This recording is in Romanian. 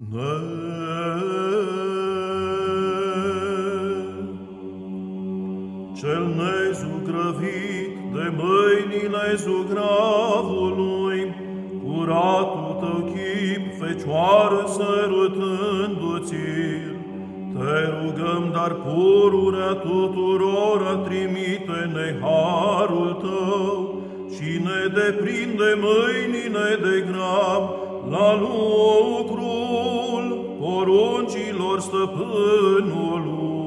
Ne Cel nezugrăvit de mâinile zugravului, curatul tău chip, fecioară sărutându-ți-l, te rugăm, dar pururea tuturora trimite-ne harul tău și ne deprinde mâinile de grab la lucrul poruncilor stăpânului.